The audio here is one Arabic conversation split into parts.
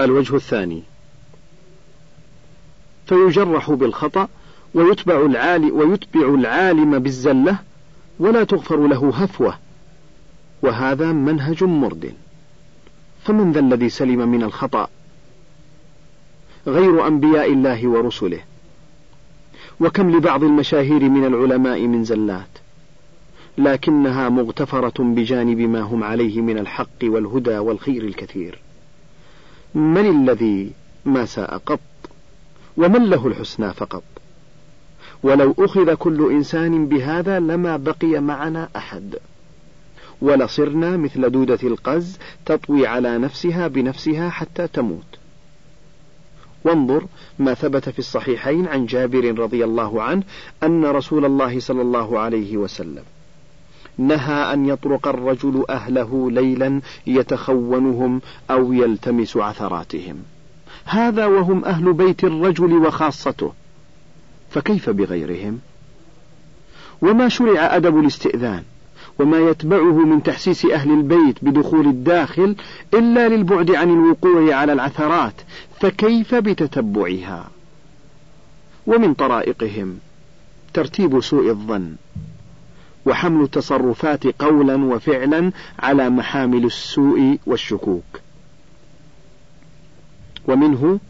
الوجه الثاني. فيجرح بالخطأ ويتبع العالم ويتبع العالم بالزلة ولا تغفر له هفوة. وهذا منهج مرد فمن ذا الذي سلم من الخطأ؟ غير أنبياء الله ورسله. وكم لبعض المشاهير من العلماء من زلات. لكنها مغتفرة بجانب ما هم عليه من الحق والهدى والخير الكثير. من الذي ما ساء قط ومن له الحسنى فقط؟ ولو أخذ كل إنسان بهذا لما بقي معنا أحد. ولصرنا مثل دودة القز تطوي على نفسها بنفسها حتى تموت. وانظر ما ثبت في الصحيحين عن جابر رضي الله عنه أن رسول الله صلى الله عليه وسلم. نهى أن يطرق الرجل أهله ليلا يتخونهم أو يلتمس عثراتهم. هذا وهم أهل بيت الرجل وخاصته. فكيف بغيرهم؟ وما شرع أدب الاستئذان؟ وما يتبعه من تحسيس أهل البيت بدخول الداخل إلا للبعد عن الوقوع على العثرات فكيف بتتبعها؟ ومن طرائقهم ترتيب سوء الظن. وحمل التصرفات قولا وفعلا على محامل السوء والشكوك. ومنه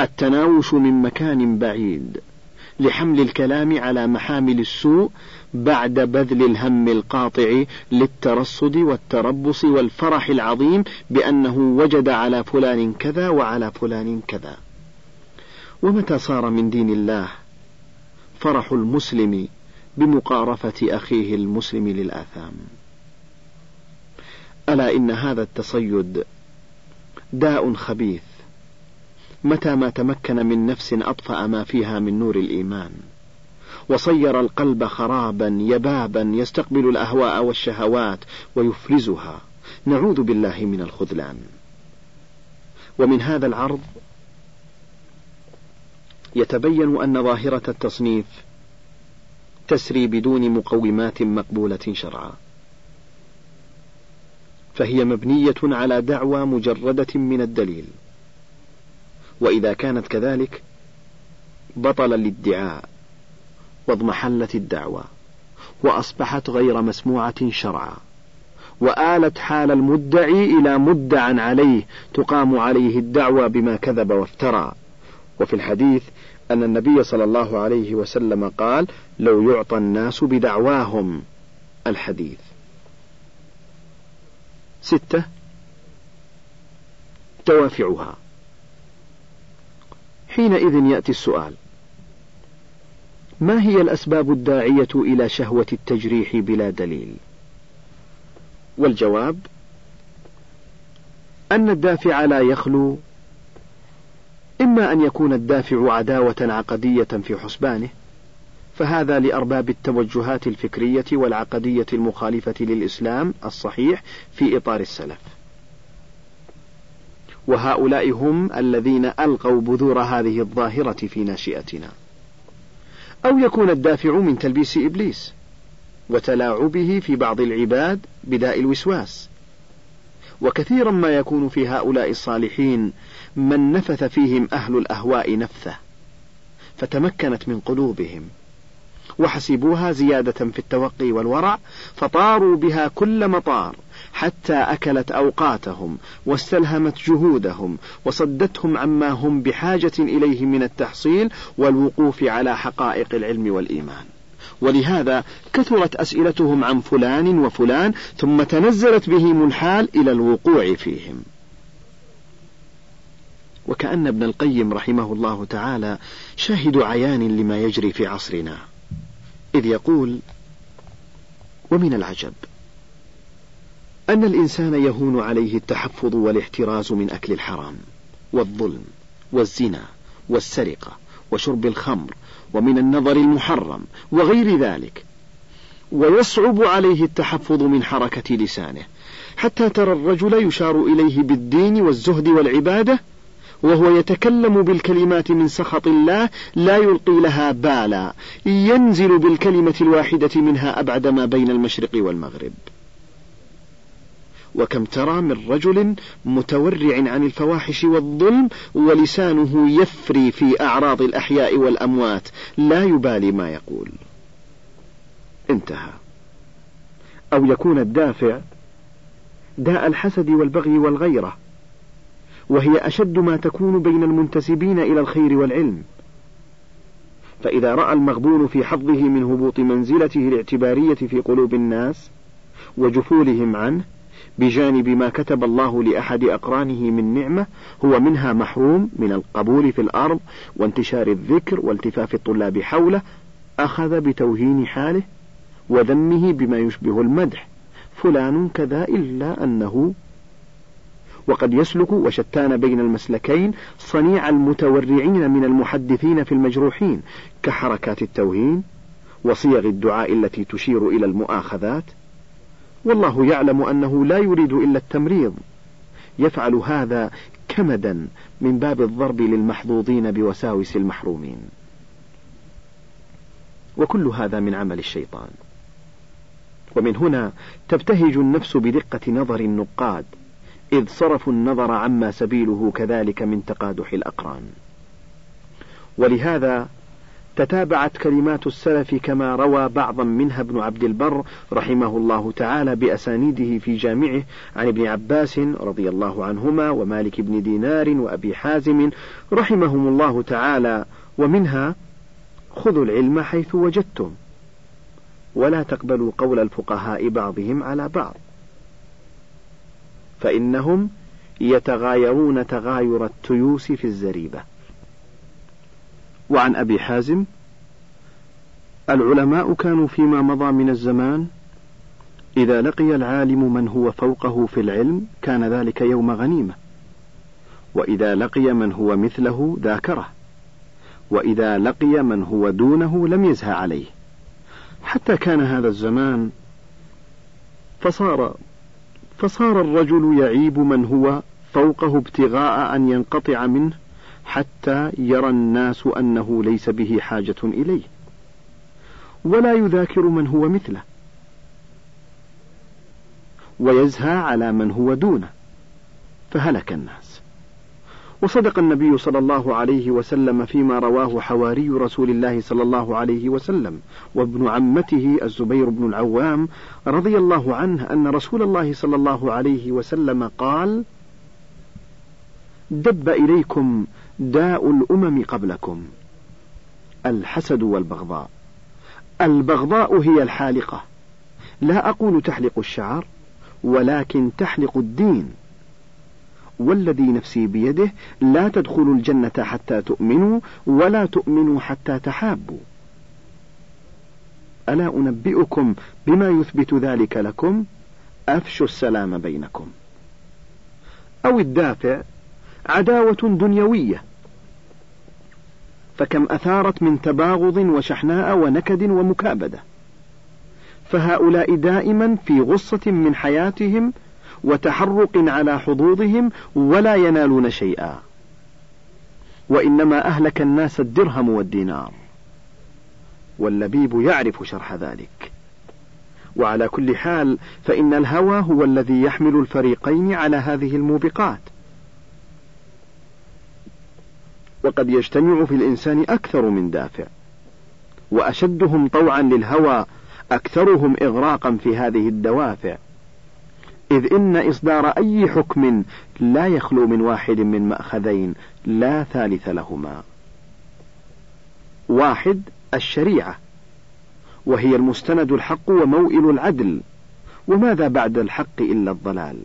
التناوش من مكان بعيد لحمل الكلام على محامل السوء بعد بذل الهم القاطع للترصد والتربص والفرح العظيم بأنه وجد على فلان كذا وعلى فلان كذا. ومتى صار من دين الله؟ فرح المسلم بمقارفة أخيه المسلم للآثام. ألا إن هذا التصيد داء خبيث متى ما تمكن من نفس أطفأ ما فيها من نور الإيمان. وصير القلب خرابا يبابا يستقبل الأهواء والشهوات ويفرزها. نعوذ بالله من الخذلان. ومن هذا العرض يتبين أن ظاهرة التصنيف تسري بدون مقومات مقبولة شرعا. فهي مبنية على دعوى مجردة من الدليل. وإذا كانت كذلك بطل الادعاء واضمحلت الدعوى وأصبحت غير مسموعة شرعا وآلت حال المدعي إلى مدعا عليه تقام عليه الدعوى بما كذب وافترى. وفي الحديث أن النبي صلى الله عليه وسلم قال لو يعطى الناس بدعواهم. الحديث. ستة. دوافعها حينئذ يأتي السؤال ما هي الأسباب الداعية إلى شهوة التجريح بلا دليل؟ والجواب أن الدافع لا يخلو إما أن يكون الدافع عداوة عقدية في حسبانه فهذا لأرباب التوجهات الفكرية والعقدية المخالفة للإسلام الصحيح في إطار السلف. وهؤلاء هم الذين ألقوا بذور هذه الظاهرة في ناشئتنا. أو يكون الدافع من تلبيس إبليس وتلاعبه في بعض العباد بداء الوسواس. وكثيرا ما يكون في هؤلاء الصالحين من نفث فيهم أهل الأهواء نفثة فتمكنت من قلوبهم وحسبوها زيادة في التوقي والورع فطاروا بها كل مطار حتى أكلت أوقاتهم واستلهمت جهودهم وصدتهم عما هم بحاجة إليه من التحصيل والوقوف على حقائق العلم والإيمان. ولهذا كثرت أسئلتهم عن فلان وفلان ثم تنزلت بهم الحال إلى الوقوع فيهم. وكأن ابن القيم رحمه الله تعالى شاهد عيان لما يجري في عصرنا. إذ يقول ومن العجب أن الإنسان يهون عليه التحفظ والاحتراز من أكل الحرام والظلم والزنا والسرقة وشرب الخمر ومن النظر المحرم وغير ذلك ويصعب عليه التحفظ من حركة لسانه حتى ترى الرجل يشار إليه بالدين والزهد والعبادة وهو يتكلم بالكلمات من سخط الله لا يلقي لها بالا ينزل بالكلمة الواحدة منها أبعد ما بين المشرق والمغرب. وكم ترى من رجل متورع عن الفواحش والظلم ولسانه يفري في أعراض الأحياء والأموات لا يبالي ما يقول. انتهى. أو يكون الدافع داء الحسد والبغي والغيرة. وهي أشد ما تكون بين المنتسبين إلى الخير والعلم. فإذا رأى المغبون في حظه من هبوط منزلته الاعتبارية في قلوب الناس وجفولهم عنه بجانب ما كتب الله لأحد أقرانه من نعمة هو منها محروم من القبول في الأرض وانتشار الذكر والتفاف الطلاب حوله أخذ بتوهين حاله وذمه بما يشبه المدح. فلان كذا إلا أنه وقد يسلك وشتان بين المسلكين صنيع المتورعين من المحدثين في المجروحين كحركات التوهين وصيغ الدعاء التي تشير إلى المؤاخذات. والله يعلم أنه لا يريد إلا التمريض. يفعل هذا كمدا من باب الضرب للمحظوظين بوساوس المحرومين. وكل هذا من عمل الشيطان. ومن هنا تبتهج النفس بدقة نظر النقاد. إذ صرفوا النظر عما سبيله كذلك من تقادح الأقران. ولهذا تتابعت كلمات السلف كما روى بعضا منها ابن عبد البر رحمه الله تعالى بأسانيده في جامعه عن ابن عباس رضي الله عنهما ومالك بن دينار وأبي حازم رحمهم الله تعالى ومنها خذوا العلم حيث وجدتم. ولا تقبلوا قول الفقهاء بعضهم على بعض. فإنهم يتغايرون تغاير التيوس في الزريبة. وعن أبي حازم العلماء كانوا فيما مضى من الزمان إذا لقي العالم من هو فوقه في العلم كان ذلك يوم غنيمة. وإذا لقي من هو مثله ذاكره. وإذا لقي من هو دونه لم يزهى عليه. حتى كان هذا الزمان فصار فصار الرجل يعيب من هو فوقه ابتغاء أن ينقطع منه حتى يرى الناس أنه ليس به حاجة إليه. ولا يذاكر من هو مثله. ويزهى على من هو دونه. فهلك الناس. وصدق النبي صلى الله عليه وسلم فيما رواه حواري رسول الله صلى الله عليه وسلم وابن عمته الزبير بن العوام رضي الله عنه أن رسول الله صلى الله عليه وسلم قال دب إليكم داء الأمم قبلكم الحسد والبغضاء. البغضاء هي الحالقة. لا أقول تحلق الشعر ولكن تحلق الدين. والذي نفسي بيده لا تدخلوا الجنة حتى تؤمنوا ولا تؤمنوا حتى تحابوا. ألا أنبئكم بما يثبت ذلك لكم؟ أفشوا السلام بينكم. أو الدافع عداوة دنيوية. فكم أثارت من تباغض وشحناء ونكد ومكابدة. فهؤلاء دائما في غصة من حياتهم وتحرق على حظوظهم ولا ينالون شيئا. وإنما أهلك الناس الدرهم والدينار. واللبيب يعرف شرح ذلك. وعلى كل حال فإن الهوى هو الذي يحمل الفريقين على هذه الموبقات. وقد يجتمع في الإنسان أكثر من دافع. وأشدهم طوعا للهوى أكثرهم إغراقا في هذه الدوافع. إذ إن إصدار أي حكم لا يخلو من واحد من مأخذين لا ثالث لهما. واحد الشريعة وهي المستند الحق وموئل العدل وماذا بعد الحق إلا الضلال؟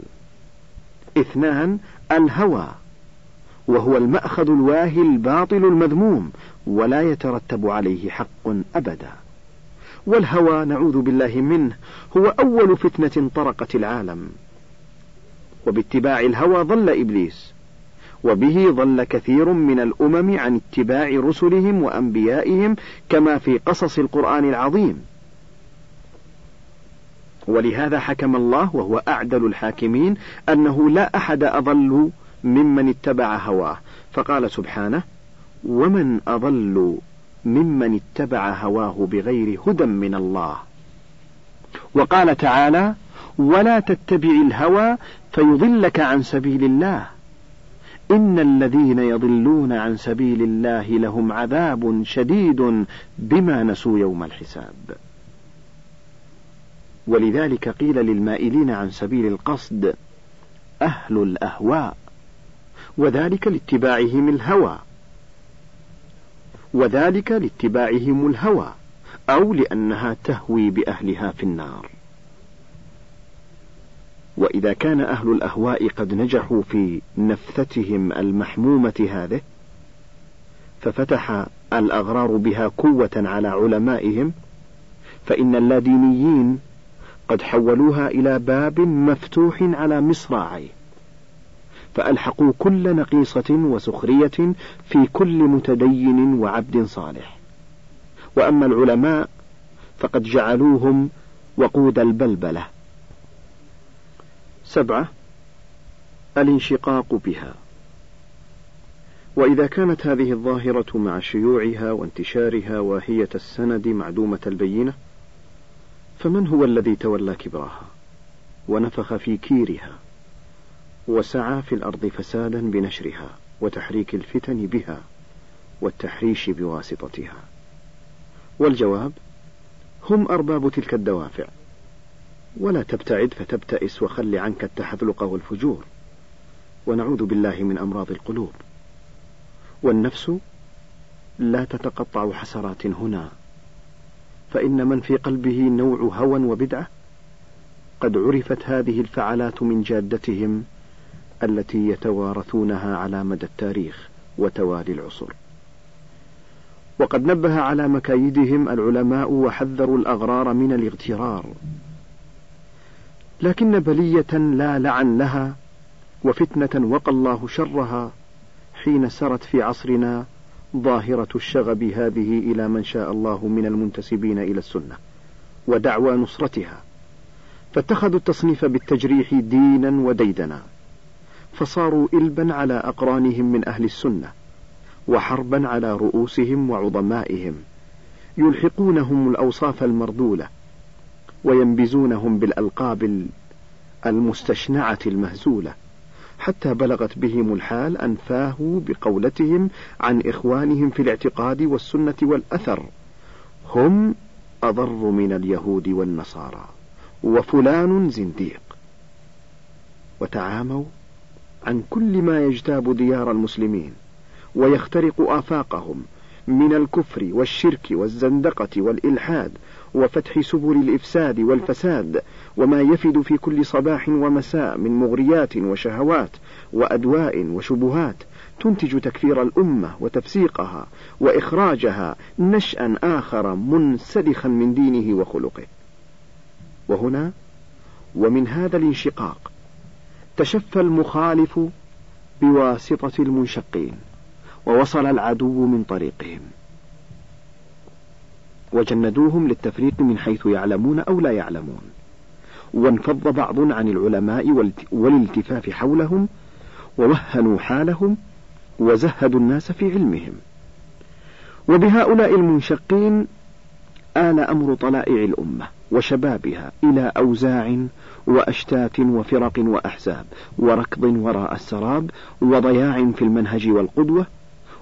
اثنان الهوى وهو المأخذ الواهي الباطل المذموم ولا يترتب عليه حق أبدا. والهوى نعوذ بالله منه هو أول فتنة طرقت العالم. وباتباع الهوى ضل إبليس وبه ضل كثير من الأمم عن اتباع رسلهم وأنبيائهم كما في قصص القرآن العظيم. ولهذا حكم الله وهو أعدل الحاكمين أنه لا أحد أضل ممن اتبع هواه فقال سبحانه ومن أضل ممن اتبع هواه بغير هدى من الله. وقال تعالى ولا تتبع الهوى فيضلك عن سبيل الله. إن الذين يضلون عن سبيل الله لهم عذاب شديد بما نسوا يوم الحساب. ولذلك قيل للمائلين عن سبيل القصد أهل الأهواء. وذلك لاتباعهم الهوى. وذلك لاتباعهم الهوى أو لأنها تهوي بأهلها في النار. وإذا كان أهل الأهواء قد نجحوا في نفثتهم المحمومة هذه ففتح الأغرار بها قوة على علمائهم فإن اللادينيين قد حولوها إلى باب مفتوح على مصراعيه. فألحقوا كل نقيصة وسخرية في كل متدين وعبد صالح. وأما العلماء فقد جعلوهم وقود البلبلة. سبعة الانشقاق بها. وإذا كانت هذه الظاهرة مع شيوعها وانتشارها واهية السند معدومة البينة فمن هو الذي تولى كبرها؟ ونفخ في كيرها. وسعى في الأرض فسادا بنشرها وتحريك الفتن بها والتحريش بواسطتها. والجواب هم أرباب تلك الدوافع. ولا تبتعد فتبتئس وخل عنك التحذلق والفجور. ونعوذ بالله من أمراض القلوب. والنفس لا تتقطع حسرات هنا. فإن من في قلبه نوع هوى وبدعة قد عرفت هذه الفعلات من جادتهم التي يتوارثونها على مدى التاريخ وتوالي العصور وقد نبه على مكايدهم العلماء وحذروا الأغرار من الاغترار. لكن بلية لا لعن لها وفتنة وقى الله شرها حين سرت في عصرنا ظاهرة الشغب هذه إلى من شاء الله من المنتسبين إلى السنة ودعوى نصرتها. فاتخذوا التصنيف بالتجريح دينا وديدنا. فصاروا إلبا على أقرانهم من أهل السنة وحربا على رؤوسهم وعظمائهم يلحقونهم الأوصاف المردولة وينبزونهم بالألقاب المستشنعة المهزولة حتى بلغت بهم الحال أن فاهوا بقولتهم عن إخوانهم في الاعتقاد والسنة والأثر. هم أضر من اليهود والنصارى وفلان زنديق. وتعاموا عن كل ما يجتاب ديار المسلمين ويخترق آفاقهم من الكفر والشرك والزندقة والإلحاد وفتح سبل الإفساد والفساد وما يفد في كل صباح ومساء من مغريات وشهوات وأدواء وشبهات تنتج تكفير الأمة وتفسيقها وإخراجها نشأ آخر منسلخا من دينه وخلقه. وهنا ومن هذا الانشقاق تشفى المخالف بواسطة المنشقين ووصل العدو من طريقهم. وجندوهم للتفريق من حيث يعلمون أو لا يعلمون. وانفض بعض عن العلماء والالتفاف حولهم ووهنوا حالهم وزهدوا الناس في علمهم. وبهؤلاء المنشقين آل أمر طلائع الأمة. وشبابها إلى أوزاع وأشتات وفرق وأحزاب وركض وراء السراب وضياع في المنهج والقدوة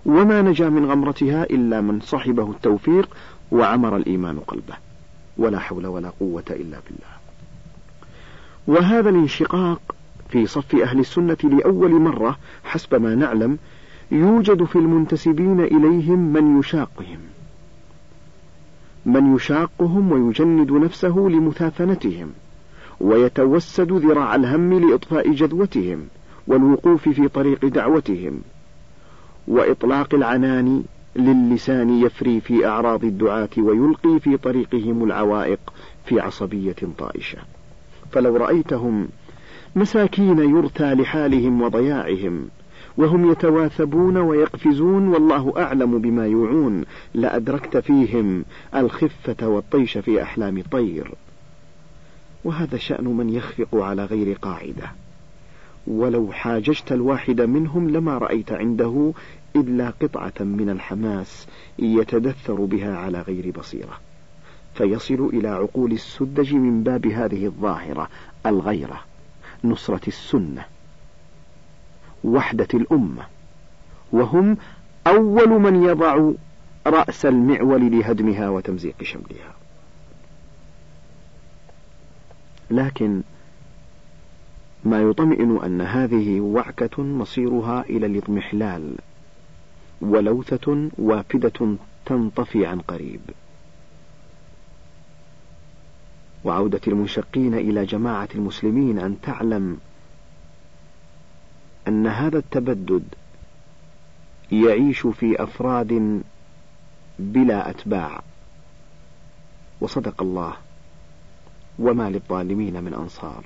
وما نجا من غمرتها إلا من صحبه التوفيق وعمر الإيمان قلبه. ولا حول ولا قوة إلا بالله. وهذا الانشقاق في صف أهل السنة لأول مرة حسب ما نعلم يوجد في المنتسبين إليهم من يشاقهم. من يشاقهم ويجند نفسه لمثافنتهم ويتوسد ذراع الهم لإطفاء جذوتهم والوقوف في طريق دعوتهم وإطلاق العنان للسان يفري في أعراض الدعاة ويلقي في طريقهم العوائق في عصبية طائشة. فلو رأيتهم مساكين يرثى لحالهم وضياعهم وهم يتواثبون ويقفزون والله أعلم بما يوعون. لأدركت فيهم الخفة والطيش في أحلام طير. وهذا شأن من يخفق على غير قاعدة. ولو حاججت الواحد منهم لما رأيت عنده إلا قطعة من الحماس يتدثر بها على غير بصيرة. فيصل إلى عقول السدج من باب هذه الظاهرة الغيرة نصرة السنة. وحدة الأمة. وهم أول من يضع رأس المعول لهدمها وتمزيق شملها. لكن ما يطمئن أن هذه وعكة مصيرها إلى الاضمحلال ولوثة وافدة تنطفي عن قريب. وعودة المنشقين إلى جماعة المسلمين أن تعلم أن هذا التبدد يعيش في أفراد بلا أتباع. وصدق الله. وما للظالمين من أنصار.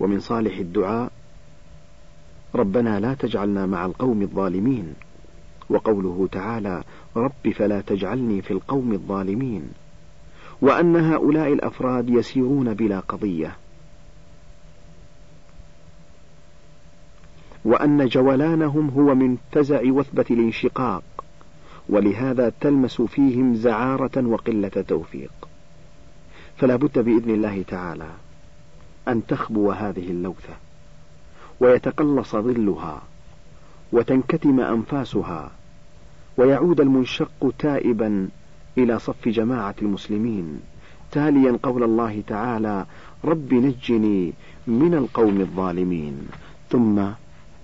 ومن صالح الدعاء ربنا لا تجعلنا مع القوم الظالمين. وقوله تعالى رب فلا تجعلني في القوم الظالمين. وأن هؤلاء الأفراد يسيرون بلا قضية. وأن جولانهم هو من فزع وثبة الانشقاق ولهذا تلمس فيهم زعارة وقلة توفيق. فلا بد بإذن الله تعالى أن تخبو هذه اللوثة ويتقلص ظلها وتنكتم أنفاسها ويعود المنشق تائبا إلى صف جماعة المسلمين تاليا قول الله تعالى رب نجني من القوم الظالمين. ثم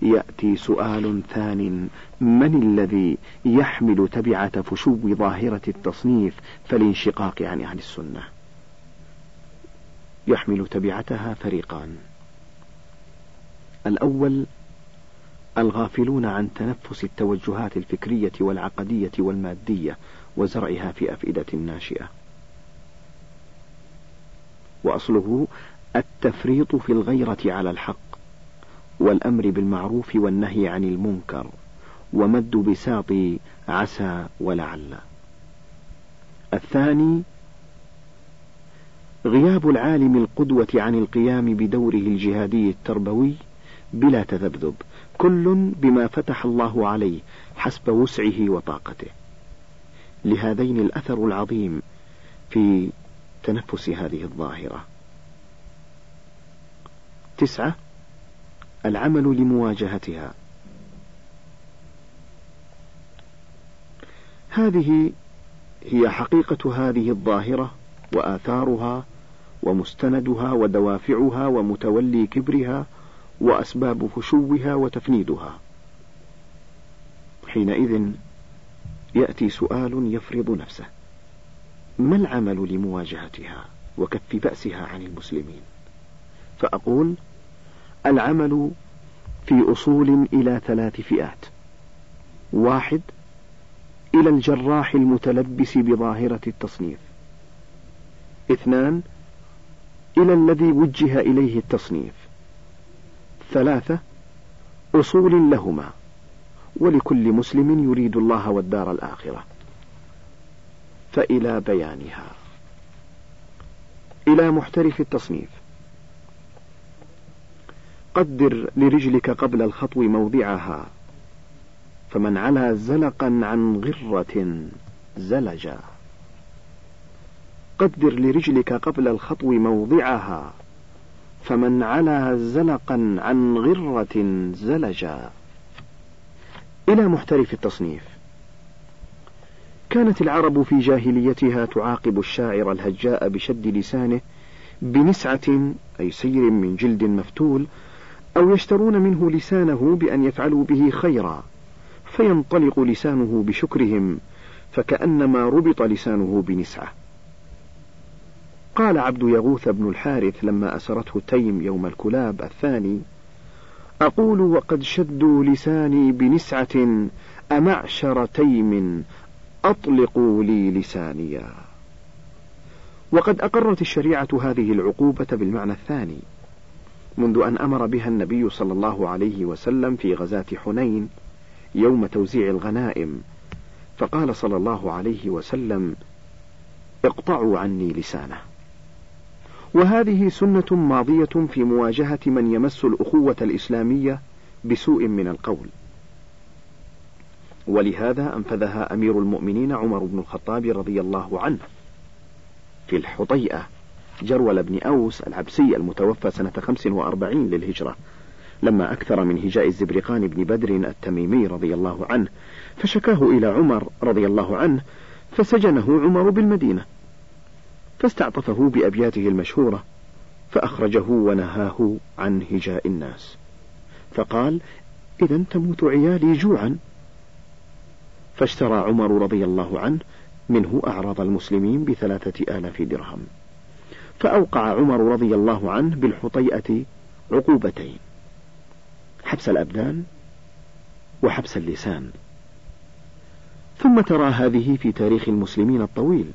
يأتي سؤال ثان. من الذي يحمل تبعة فشو ظاهرة التصنيف فالانشقاق عن أهل السنة؟ يحمل تبعتها فريقان. الأول الغافلون عن تنفس التوجهات الفكرية والعقدية والمادية وزرعها في أفئدة ناشئة. وأصله التفريط في الغيرة على الحق. والأمر بالمعروف والنهي عن المنكر ومد بساط عسى ولعل. الثاني غياب العالم القدوة عن القيام بدوره الجهادي التربوي بلا تذبذب كل بما فتح الله عليه حسب وسعه وطاقته. لهذين الأثر العظيم في تنفس هذه الظاهرة. تسعة العمل لمواجهتها. هذه هي حقيقة هذه الظاهرة وآثارها ومستندها ودوافعها ومتولي كبرها وأسباب فشوها وتفنيدها. حينئذ يأتي سؤال يفرض نفسه. ما العمل لمواجهتها وكف بأسها عن المسلمين؟ فأقول العمل في أصول إلى ثلاث فئات. واحد إلى الجراح المتلبس بظاهرة التصنيف. اثنان إلى الذي وجه إليه التصنيف. ثلاثة أصول لهما. ولكل مسلم يريد الله والدار الآخرة. فإلى بيانها. إلى محترف التصنيف. قدر لرجلك قبل الخطو موضعها فمن علا زلقا عن غرة زلجا قدر لرجلك قبل الخطو موضعها فمن علا زلقا عن غرة زلجا إلى محترف التصنيف. كانت العرب في جاهليتها تعاقب الشاعر الهجاء بشد لسانه بنسعة أي سير من جلد مفتول أو يشترون منه لسانه بأن يفعلوا به خيرا فينطلق لسانه بشكرهم فكأنما ربط لسانه بنسعة. قال عبد يغوث بن الحارث لما أسرته تيم يوم الكلاب الثاني أقول وقد شدوا لساني بنسعة أمعشر تيم أطلقوا لي لسانيا. وقد أقرت الشريعة هذه العقوبة بالمعنى الثاني. منذ أن أمر بها النبي صلى الله عليه وسلم في غزاة حنين يوم توزيع الغنائم. فقال صلى الله عليه وسلم اقطعوا عني لسانه. وهذه سنة ماضية في مواجهة من يمس الأخوة الإسلامية بسوء من القول. ولهذا أنفذها أمير المؤمنين عمر بن الخطاب رضي الله عنه في الحطيئة. جرول بن أوس العبسي المتوفى سنة 45 للهجرة. لما أكثر من هجاء الزبرقان بن بدر التميمي رضي الله عنه فشكاه إلى عمر رضي الله عنه فسجنه عمر بالمدينة. فاستعطفه بأبياته المشهورة فأخرجه ونهاه عن هجاء الناس. فقال إذا تموت عيالي جوعا. فاشترى عمر رضي الله عنه منه أعراض المسلمين بثلاثة آلاف درهم. فأوقع عمر رضي الله عنه بالحطيئة عقوبتين حبس الأبدان وحبس اللسان. ثم ترى هذه في تاريخ المسلمين الطويل.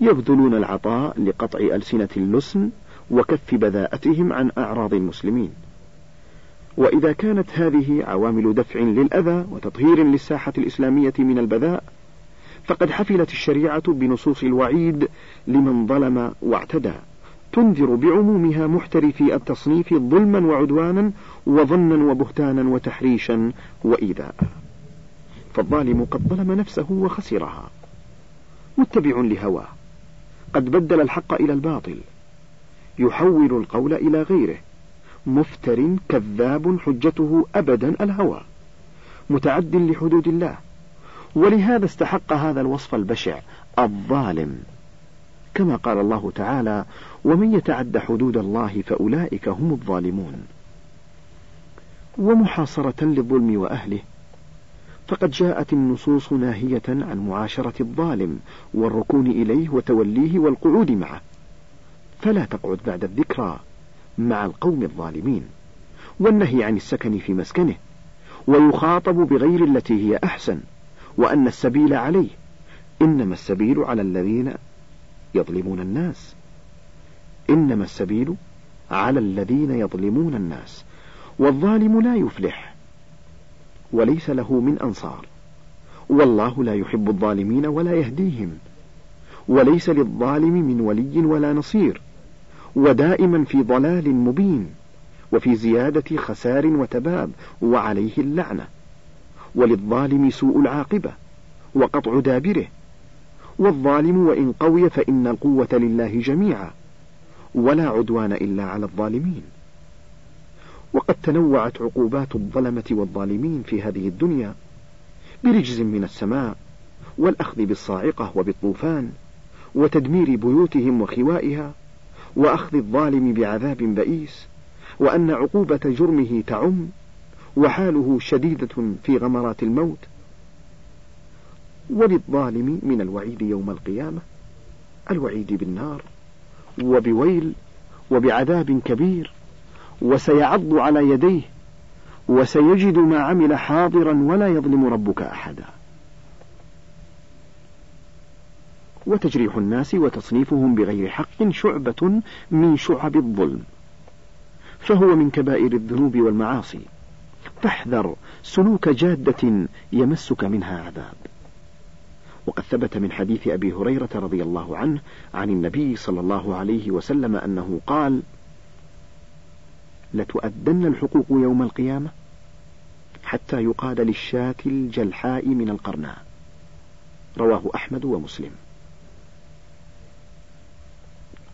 يبذلون العطاء لقطع ألسنة اللسن وكف بذاءتهم عن أعراض المسلمين. وإذا كانت هذه عوامل دفع للأذى وتطهير للساحة الإسلامية من البذاء فقد حفلت الشريعة بنصوص الوعيد لمن ظلم واعتدى. تنذر بعمومها محترفي التصنيف ظلما وعدوانا وظنا وبهتانا وتحريشا وإيذاء. فالظالم قد ظلم نفسه وخسرها. متبع لهواه. قد بدل الحق إلى الباطل. يحول القول إلى غيره. مفتر كذاب حجته أبدا الهوى. متعد لحدود الله. ولهذا استحق هذا الوصف البشع الظالم. كما قال الله تعالى ومن يتعد حدود الله فأولئك هم الظالمون ومحاصرة للظلم وأهله. فقد جاءت النصوص ناهية عن معاشرة الظالم والركون إليه وتوليه والقعود معه. فلا تقعد بعد الذكرى مع القوم الظالمين. والنهي عن السكن في مسكنه. ويخاطب بغير التي هي أحسن. وأن السبيل عليه. إنما السبيل على الذين يظلمون الناس. إنما السبيل على الذين يظلمون الناس. والظالم لا يفلح وليس له من أنصار. والله لا يحب الظالمين ولا يهديهم. وليس للظالم من ولي ولا نصير. ودائما في ضلال مبين وفي زيادة خسار وتباب وعليه اللعنة. وللظالم سوء العاقبة وقطع دابره. والظالم وإن قوي فإن القوة لله جميعا ولا عدوان إلا على الظالمين. وقد تنوعت عقوبات الظلمة والظالمين في هذه الدنيا برجز من السماء والأخذ بالصاعقة وبالطوفان وتدمير بيوتهم وخوائها وأخذ الظالم بعذاب بئيس وأن عقوبة جرمه تعم وحاله شديدة في غمرات الموت. وللظالم من الوعيد يوم القيامة الوعيد بالنار وبويل وبعذاب كبير وسيعض على يديه وسيجد ما عمل حاضرا ولا يظلم ربك أحدا. وتجريح الناس وتصنيفهم بغير حق شعبة من شعب الظلم فهو من كبائر الذنوب والمعاصي. فاحذر سلوك جادة يمسك منها عذاب. وقد ثبت من حديث أبي هريرة رضي الله عنه عن النبي صلى الله عليه وسلم أنه قال لتؤدن الحقوق يوم القيامة حتى يقال للشاة الجلحاء من القرناء رواه أحمد ومسلم.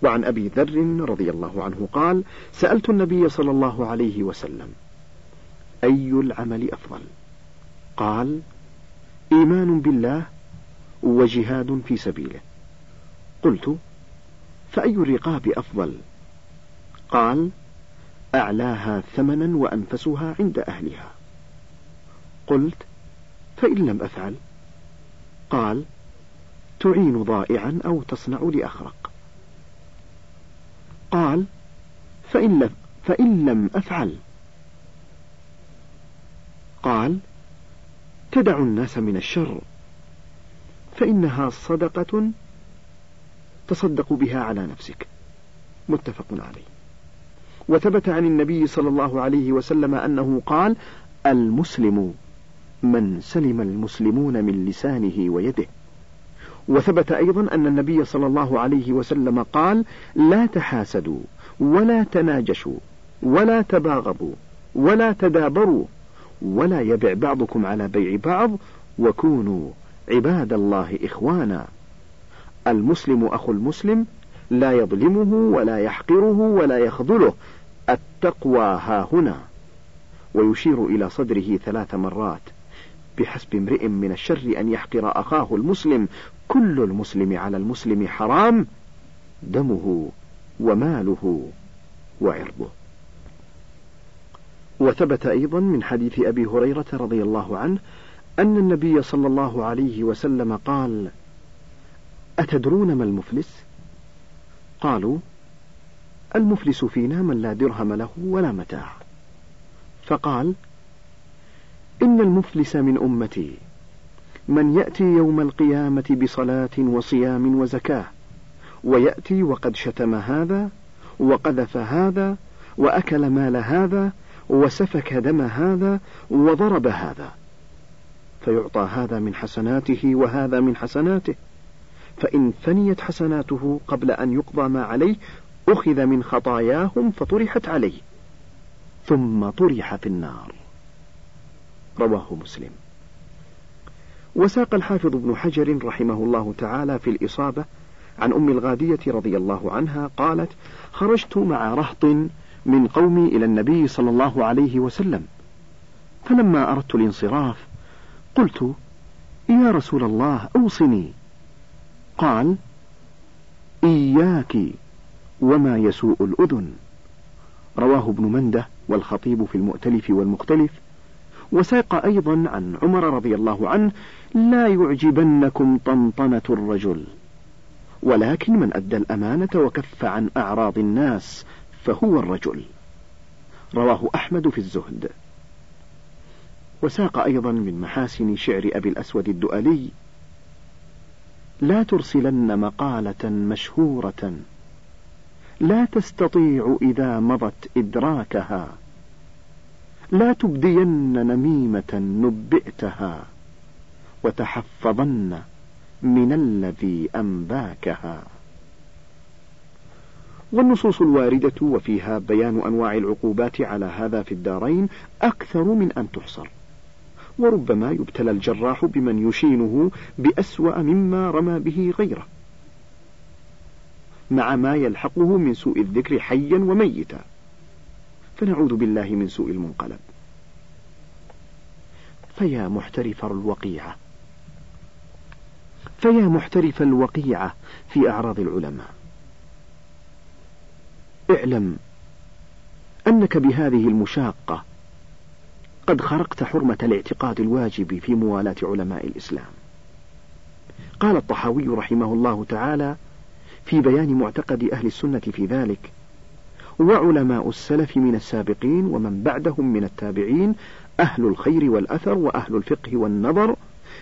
وعن أبي ذر رضي الله عنه قال سألت النبي صلى الله عليه وسلم أي العمل أفضل؟ قال إيمان بالله وجهاد في سبيله. قلت فأي الرقاب أفضل؟ قال أعلاها ثمنا وأنفسها عند أهلها. قلت فإن لم أفعل؟ قال تعين ضائعا أو تصنع لأخرق. قال فإن فإن لم أفعل قال تدع الناس من الشر فإنها صدقة تصدق بها على نفسك. متفق عليه. وثبت عن النبي صلى الله عليه وسلم أنه قال المسلم من سلم المسلمون من لسانه ويده. وثبت أيضا أن النبي صلى الله عليه وسلم قال لا تحاسدوا ولا تناجشوا ولا تباغضوا ولا تدابروا ولا يبع بعضكم على بيع بعض وكونوا عباد الله إخوانا. المسلم أخو المسلم لا يظلمه ولا يحقره ولا يخذله. التقوى ها هنا. ويشير إلى صدره ثلاث مرات. بحسب امرئ من الشر أن يحقر أخاه المسلم كل المسلم على المسلم حرام. دمه وماله وعرضه. وثبت أيضا من حديث أبي هريرة رضي الله عنه أن النبي صلى الله عليه وسلم قال أتدرون ما المفلس؟ قالوا المفلس فينا من لا درهم له ولا متاع. فقال إن المفلس من أمتي من يأتي يوم القيامة بصلاة وصيام وزكاة ويأتي وقد شتم هذا وقذف هذا وأكل مال هذا وسفك دم هذا وضرب هذا. فيعطى هذا من حسناته وهذا من حسناته. فإن فنيت حسناته قبل أن يقضى ما عليه أخذ من خطاياهم فطرحت عليه. ثم طرح في النار. رواه مسلم. وساق الحافظ ابن حجر رحمه الله تعالى في الإصابة عن أم الغادية رضي الله عنها قالت خرجت مع رهط من قومي إلى النبي صلى الله عليه وسلم. فلما أردت الانصراف قلت يا رسول الله أوصني. قال إياك وما يسوء الأذن. رواه ابن مندة والخطيب في المؤتلف والمختلف. وساق أيضا عن عمر رضي الله عنه لا يعجبنكم طنطنة الرجل. ولكن من أدى الأمانة وكف عن أعراض الناس فهو الرجل. رواه أحمد في الزهد. وساق أيضا من محاسن شعر أبي الأسود الدؤلي لا ترسلن مقالة مشهورة لا تستطيع إذا مضت إدراكها لا تبدين نميمة نبئتها وتحفظن من الذي أنباكها. والنصوص الواردة وفيها بيان أنواع العقوبات على هذا في الدارين أكثر من أن تحصر. وربما يبتلى الجراح بمن يشينه بأسوأ مما رمى به غيره. مع ما يلحقه من سوء الذكر حيا وميتا. فنعوذ بالله من سوء المنقلب. فيا محترف الوقيعة. فيا محترف الوقيعة في أعراض العلماء. اعلم أنك بهذه المشاقة قد خرقت حرمة الاعتقاد الواجب في موالاة علماء الإسلام. قال الطحاوي رحمه الله تعالى في بيان معتقد أهل السنة في ذلك وعلماء السلف من السابقين ومن بعدهم من التابعين أهل الخير والأثر وأهل الفقه والنظر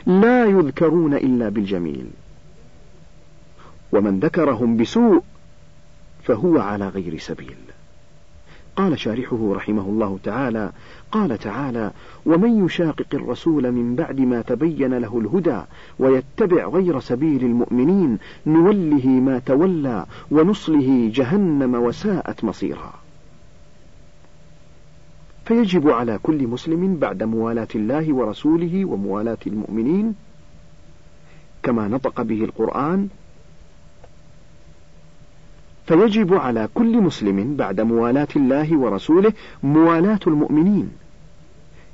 لا يذكرون إلا بالجميل. ومن ذكرهم بسوء فهو على غير سبيل. قال شارحه رحمه الله تعالى قال تعالى ومن يشاقق الرسول من بعد ما تبين له الهدى ويتبع غير سبيل المؤمنين نوله ما تولى ونصله جهنم وساءت مصيرا. فيجب على كل مسلم بعد موالاة الله ورسوله وموالاة المؤمنين كما نطق به القرآن فيجب على كل مسلم بعد موالاة الله ورسوله موالاة المؤمنين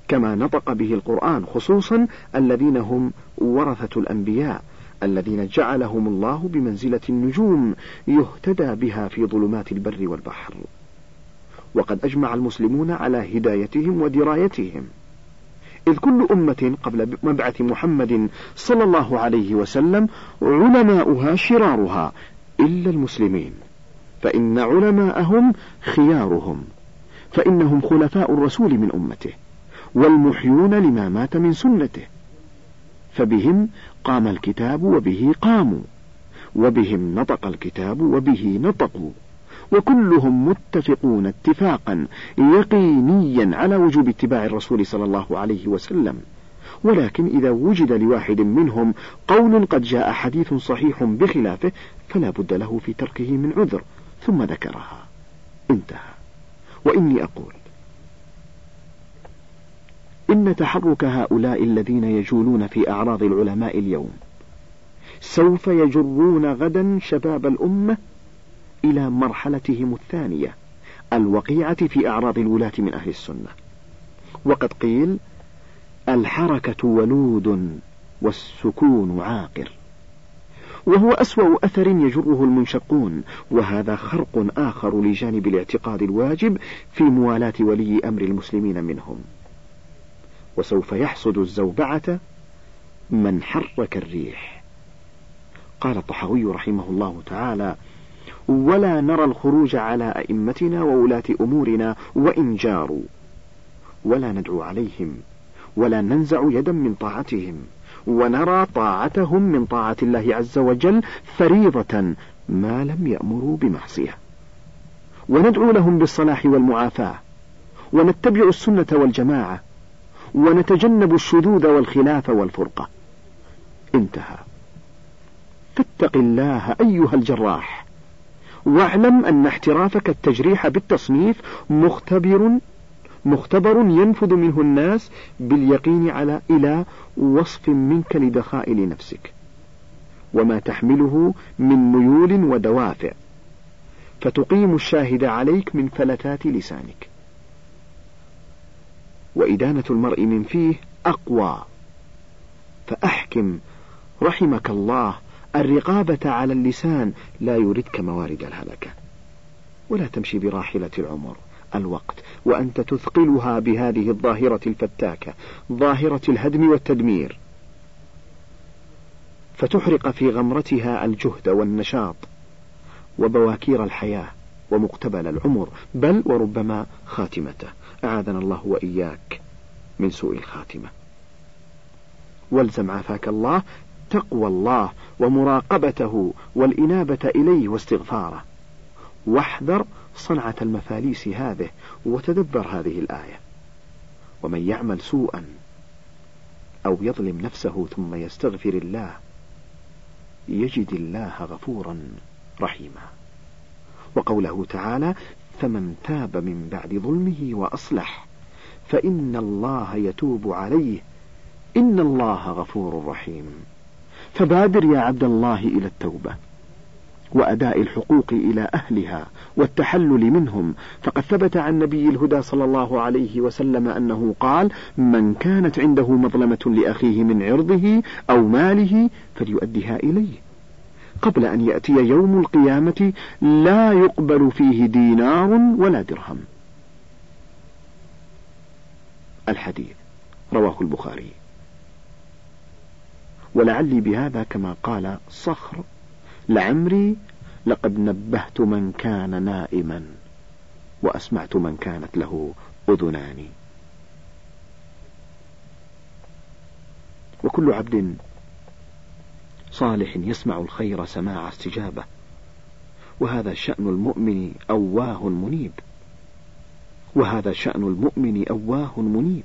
كما نطق به القرآن خصوصا الذين هم ورثة الأنبياء الذين جعلهم الله بمنزلة النجوم يهتدى بها في ظلمات البر والبحر. وقد أجمع المسلمون على هدايتهم ودرايتهم. إذ كل أمة قبل مبعث محمد صلى الله عليه وسلم علماؤها شرارها إلا المسلمين. فإن علماءهم خيارهم فإنهم خلفاء الرسول من أمته والمحيون لما مات من سنته. فبهم قام الكتاب وبه قاموا وبهم نطق الكتاب وبه نطقوا وكلهم متفقون اتفاقا يقينيا على وجوب اتباع الرسول صلى الله عليه وسلم. ولكن إذا وجد لواحد منهم قول قد جاء حديث صحيح بخلافه فلا بد له في تركه من عذر. ثم ذكرها. انتهى. وإني أقول إن تحرك هؤلاء الذين يجولون في أعراض العلماء اليوم سوف يجرون غدا شباب الأمة إلى مرحلتهم الثانية الوقيعة في أعراض الولاة من أهل السنة. وقد قيل الحركة ولود والسكون عاقر. وهو أسوأ أثر يجره المنشقون وهذا خرق آخر لجانب الاعتقاد الواجب في موالاة ولي أمر المسلمين منهم. وسوف يحصد الزوبعة من حرك الريح. قال الطحاوي رحمه الله تعالى ولا نرى الخروج على أئمتنا وولاة أمورنا وإن جاروا. ولا ندعو عليهم. ولا ننزع يدا من طاعتهم. ونرى طاعتهم من طاعة الله عز وجل فريضة ما لم يأمروا بمعصية. وندعو لهم بالصلاح والمعافاة ونتبع السنة والجماعة ونتجنب الشذوذ والخلاف والفرقة. انتهى. فاتق الله أيها الجراح واعلم أن احترافك التجريح بالتصنيف مختبر مختبر ينفذ منه الناس باليقين على إلى وصف منك لدخائل نفسك. وما تحمله من ميول ودوافع. فتقيم الشاهد عليك من فلتات لسانك. وإدانة المرء من فيه أقوى. فأحكم رحمك الله الرقابة على اللسان. لا يردك موارد الهلكة. ولا تمشي براحلة العمر. الوقت وأنت تثقلها بهذه الظاهرة الفتاكة ظاهرة الهدم والتدمير. فتحرق في غمرتها الجهد والنشاط وبواكير الحياة ومقتبل العمر بل وربما خاتمته. أعاذنا الله وإياك من سوء الخاتمة. والزم عافاك الله تقوى الله ومراقبته والإنابة إليه واستغفاره. واحذر صنعة المفاليس هذه وتدبر هذه الآية. ومن يعمل سوءا أو يظلم نفسه ثم يستغفر الله يجد الله غفورا رحيما. وقوله تعالى فمن تاب من بعد ظلمه وأصلح فإن الله يتوب عليه إن الله غفور رحيم. فبادر يا عبد الله إلى التوبة. وأداء الحقوق إلى أهلها والتحلل منهم. فقد ثبت عن نبي الهدى صلى الله عليه وسلم أنه قال من كانت عنده مظلمة لأخيه من عرضه أو ماله فليؤدها إليه. قبل أن يأتي يوم القيامة لا يقبل فيه دينار ولا درهم. الحديث رواه البخاري. ولعلي بهذا كما قال صخر لعمري لقد نبهت من كان نائما وأسمعت من كانت له أذنان. وكل عبد صالح يسمع الخير سماع استجابة وهذا شأن المؤمن أواه منيب. وهذا شأن المؤمن أواه منيب.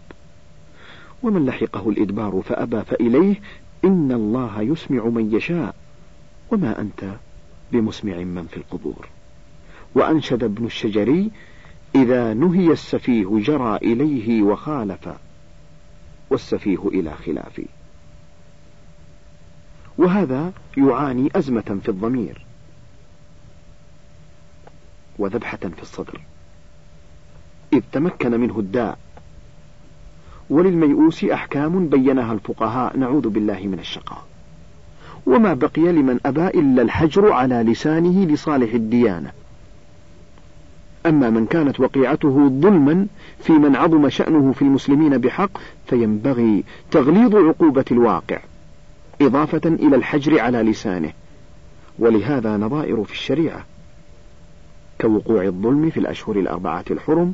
ومن لحقه الإدبار فأبى فإليه إن الله يسمع من يشاء. وما أنت بمسمع من في القبور. وأنشد ابن الشجري إذا نهي السفيه جرى إليه وخالف والسفيه إلى خلافه وهذا يعاني أزمة في الضمير وذبحة في الصدر إذ تمكن منه الداء. وللميؤوس أحكام بينها الفقهاء نعوذ بالله من الشقاء. وما بقي لمن أبى إلا الحجر على لسانه لصالح الديانة. أما من كانت وقيعته ظلما في من عظم شأنه في المسلمين بحق فينبغي تغليظ عقوبة الواقع إضافة إلى الحجر على لسانه. ولهذا نظائر في الشريعة كوقوع الظلم في الأشهر الأربعة الحرم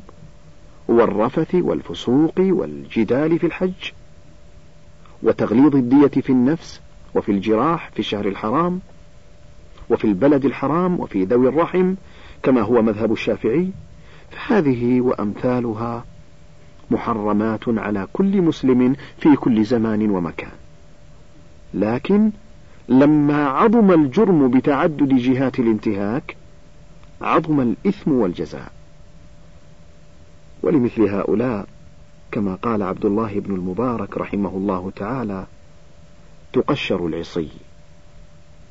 والرفث والفسوق والجدال في الحج وتغليظ الدية في النفس وفي الجراح في الشهر الحرام وفي البلد الحرام وفي ذوي الرحم كما هو مذهب الشافعي. فهذه وأمثالها محرمات على كل مسلم في كل زمان ومكان. لكن لما عظم الجرم بتعدد جهات الانتهاك عظم الإثم والجزاء. ولمثل هؤلاء كما قال عبد الله بن المبارك رحمه الله تعالى تقشر العصي.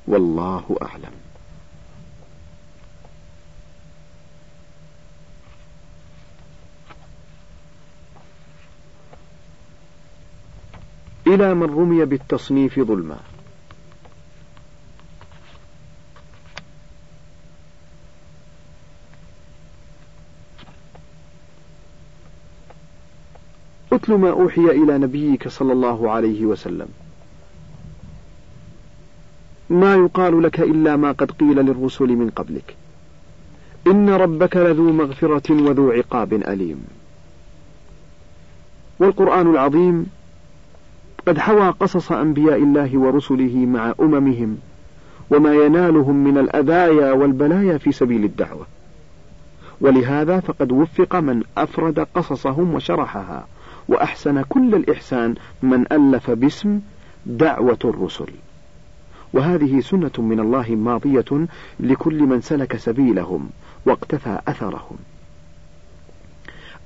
والله أعلم. إلى من رمي بالتصنيف ظلما. أتل ما أوحي إلى نبيك صلى الله عليه وسلم. ما يقال لك إلا ما قد قيل للرسل من قبلك. إن ربك لذو مغفرة وذو عقاب أليم. والقرآن العظيم قد حوى قصص أنبياء الله ورسله مع أممهم وما ينالهم من الأذايا والبلايا في سبيل الدعوة. ولهذا فقد وفق من أفرد قصصهم وشرحها وأحسن كل الإحسان من ألف باسم دعوة الرسل. وهذه سنة من الله ماضية لكل من سلك سبيلهم واقتفى أثرهم.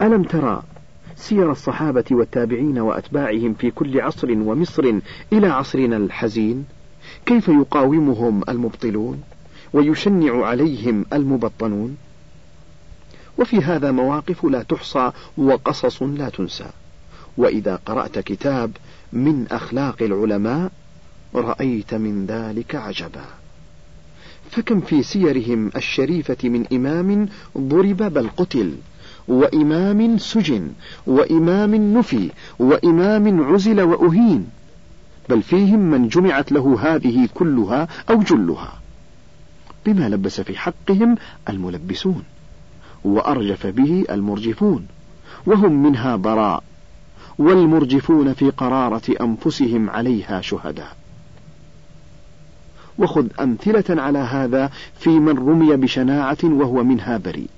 ألم ترى سير الصحابة والتابعين وأتباعهم في كل عصر ومصر إلى عصرنا الحزين؟ كيف يقاومهم المبطلون ويشنع عليهم المبطنون؟ وفي هذا مواقف لا تحصى وقصص لا تنسى. وإذا قرأت كتاب من أخلاق العلماء رأيت من ذلك عجبا. فكم في سيرهم الشريفة من إمام ضرب بل قتل وإمام سجن وإمام نفي وإمام عزل وأهين بل فيهم من جمعت له هذه كلها أو جلها. بما لبس في حقهم الملبسون وأرجف به المرجفون وهم منها براء والمرجفون في قرارة أنفسهم عليها شهداء. وخذ أمثلة على هذا في من رمي بشناعة وهو منها بريء.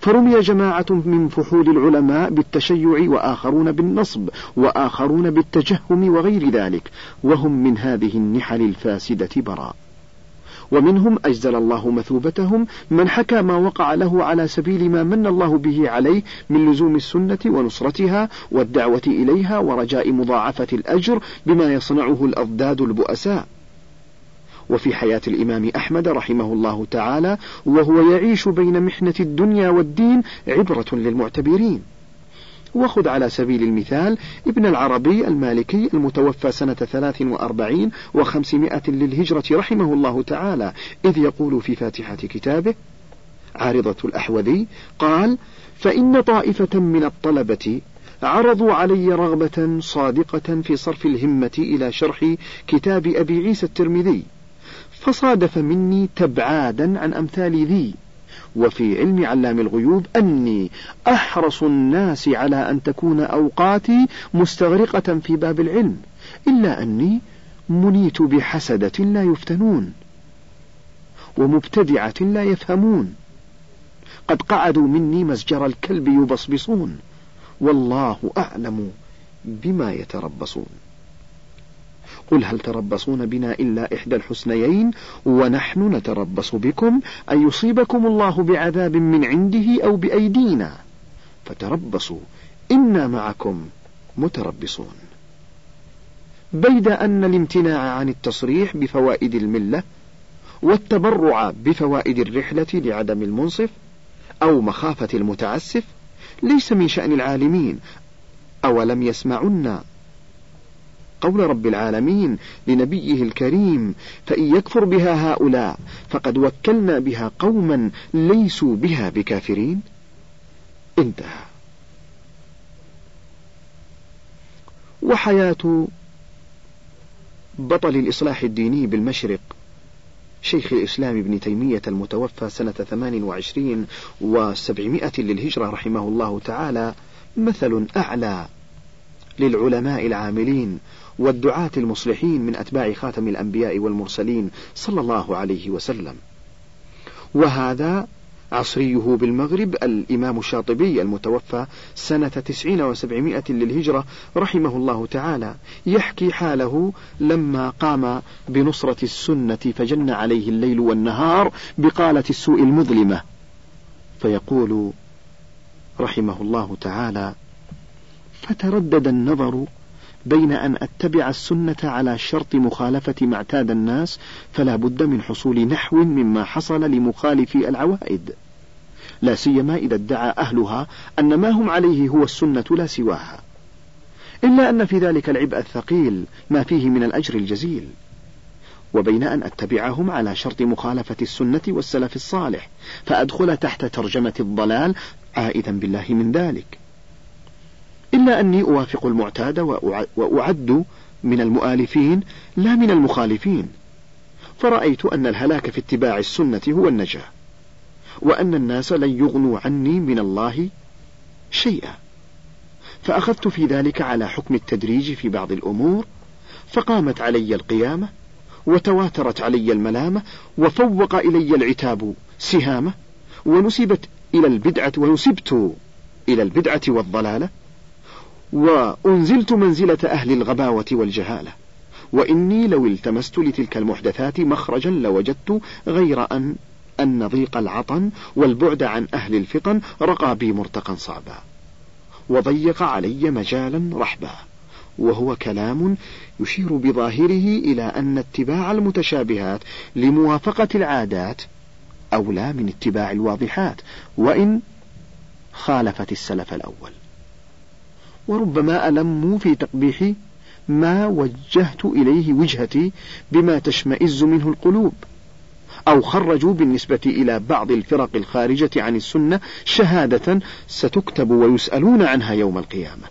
فرمي جماعة من فحول العلماء بالتشيع وآخرون بالنصب وآخرون بالتجهم وغير ذلك وهم من هذه النحل الفاسدة براء. ومنهم أجزل الله مثوبتهم من حكى ما وقع له على سبيل ما من الله به عليه من لزوم السنة ونصرتها والدعوة إليها ورجاء مضاعفة الأجر بما يصنعه الأضداد البؤساء. وفي حياة الإمام أحمد رحمه الله تعالى وهو يعيش بين محنة الدنيا والدين عبرة للمعتبرين. وخذ على سبيل المثال ابن العربي المالكي المتوفى سنة ثلاث وأربعين وخمسمائة للهجرة رحمه الله تعالى إذ يقول في فاتحة كتابه عارضة الأحوذي قال فإن طائفة من الطلبة عرضوا علي رغبة صادقة في صرف الهمة إلى شرح كتاب أبي عيسى الترمذي. فصادف مني تبعادا عن أمثال ذي وفي علم علام الغيوب أني أحرص الناس على أن تكون أوقاتي مستغرقة في باب العلم إلا أني منيت بحسدة لا يفتنون ومبتدعة لا يفهمون قد قعدوا مني مسجر الكلب يبصبصون والله أعلم بما يتربصون. قل هل تربصون بنا إلا إحدى الحسنيين ونحن نتربص بكم أن يصيبكم الله بعذاب من عنده أو بأيدينا؟ فتربصوا إنا معكم متربصون. بيد أن الامتناع عن التصريح بفوائد الملة والتبرع بفوائد الرحلة لعدم المنصف أو مخافة المتعسف ليس من شأن العالمين أولم يسمعن قول رب العالمين لنبيه الكريم فإن يكفر بها هؤلاء فقد وكلنا بها قوما ليسوا بها بكافرين. انتهى. وحياة بطل الإصلاح الديني بالمشرق شيخ الإسلام ابن تيمية المتوفى سنة 28 وسبعمائة للهجرة رحمه الله تعالى مثل أعلى للعلماء العاملين والدعاة المصلحين من أتباع خاتم الأنبياء والمرسلين صلى الله عليه وسلم. وهذا عصريه بالمغرب الإمام الشاطبي المتوفى سنة تسعين وسبعمائة للهجرة رحمه الله تعالى يحكي حاله لما قام بنصرة السنة فجن عليه الليل والنهار بقالة السوء المظلمة. فيقول رحمه الله تعالى فتردد النظر بين أن أتبع السنة على شرط مخالفة ما اعتاد الناس فلا بد من حصول نحو مما حصل لمخالفي العوائد. لا سيما إذا ادعى أهلها أن ما هم عليه هو السنة لا سواها. إلا أن في ذلك العبء الثقيل ما فيه من الأجر الجزيل. وبين أن أتبعهم على شرط مخالفة السنة والسلف الصالح فأدخل تحت ترجمة الضلال عائدا بالله من ذلك. إلا أني أوافق المعتاد وأعد من المؤالفين لا من المخالفين. فرأيت أن الهلاك في اتباع السنة هو النجاة وأن الناس لن يغنوا عني من الله شيئا. فأخذت في ذلك على حكم التدريج في بعض الأمور فقامت علي القيامة وتواترت علي الملامة وفوق إلي العتاب سهامة ونسبت إلى البدعة ونسبت إلى البدعة والضلالة. وأنزلت منزلة أهل الغباوة والجهالة. وإني لو التمست لتلك المحدثات مخرجا لوجدت غير أن أن ضيق العطن والبعد عن أهل الفطن رقى بي مرتقا صعبا. وضيق علي مجالا رحبا. وهو كلام يشير بظاهره إلى أن اتباع المتشابهات لموافقة العادات أولى من اتباع الواضحات وإن خالفت السلف الأول. وربما ألموا في تقبيح ما وجهت إليه وجهتي بما تشمئز منه القلوب أو خرجوا بالنسبة إلى بعض الفرق الخارجة عن السنة شهادة ستكتب ويسألون عنها يوم القيامة.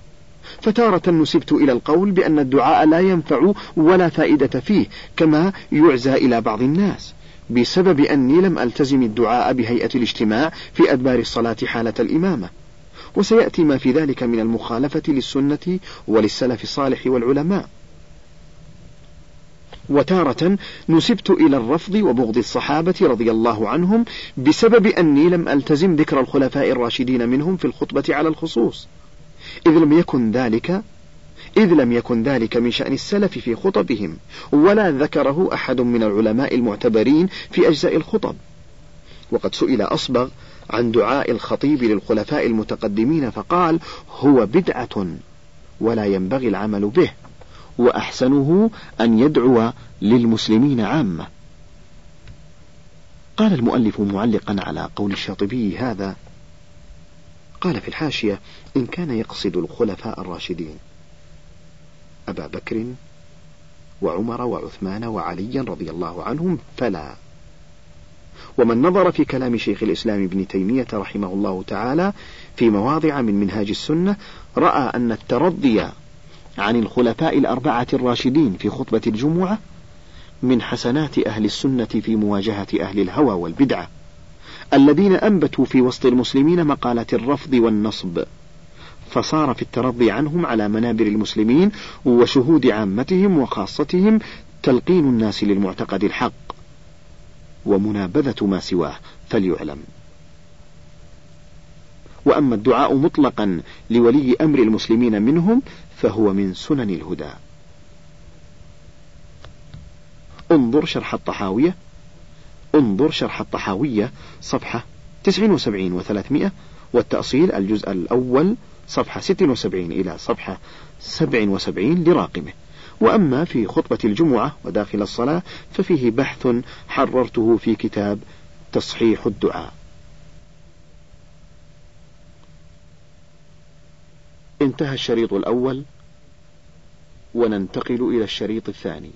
فتارة نسبت إلى القول بأن الدعاء لا ينفع ولا فائدة فيه كما يعزى إلى بعض الناس بسبب أني لم ألتزم الدعاء بهيئة الاجتماع في أدبار الصلاة حالة الإمامة. وسيأتي ما في ذلك من المخالفة للسنة وللسلف الصالح والعلماء. وتارة نسبت إلى الرفض وبغض الصحابة رضي الله عنهم بسبب أني لم ألتزم ذكر الخلفاء الراشدين منهم في الخطبة على الخصوص. إذ لم يكن ذلك إذ لم يكن ذلك من شأن السلف في خطبهم ولا ذكره أحد من العلماء المعتبرين في أجزاء الخطب. وقد سئل أصبغ عن دعاء الخطيب للخلفاء المتقدمين فقال هو بدعة ولا ينبغي العمل به وأحسنه أن يدعو للمسلمين عامة. قال المؤلف معلقا على قول الشاطبي هذا قال في الحاشية إن كان يقصد الخلفاء الراشدين أبا بكر وعمر وعثمان وعليا رضي الله عنهم فلا ومن نظر في كلام شيخ الإسلام ابن تيمية رحمه الله تعالى في مواضع من منهاج السنة رأى أن الترضي عن الخلفاء الأربعة الراشدين في خطبة الجمعة من حسنات أهل السنة في مواجهة أهل الهوى والبدعة الذين أنبتوا في وسط المسلمين مقالة الرفض والنصب. فصار في الترضي عنهم على منابر المسلمين وشهود عامتهم وخاصتهم تلقين الناس للمعتقد الحق. ومنابذة ما سواه فليعلم. وأما الدعاء مطلقا لولي أمر المسلمين منهم فهو من سنن الهدى. انظر شرح الطحاوية. انظر شرح الطحاوية صفحة 79 و300 والتأصيل الجزء الأول صفحة 76 إلى صفحة 77 لراقمه. وأما في خطبة الجمعة وداخل الصلاة ففيه بحث حررته في كتاب تصحيح الدعاء. انتهى الشريط الأول وننتقل إلى الشريط الثاني.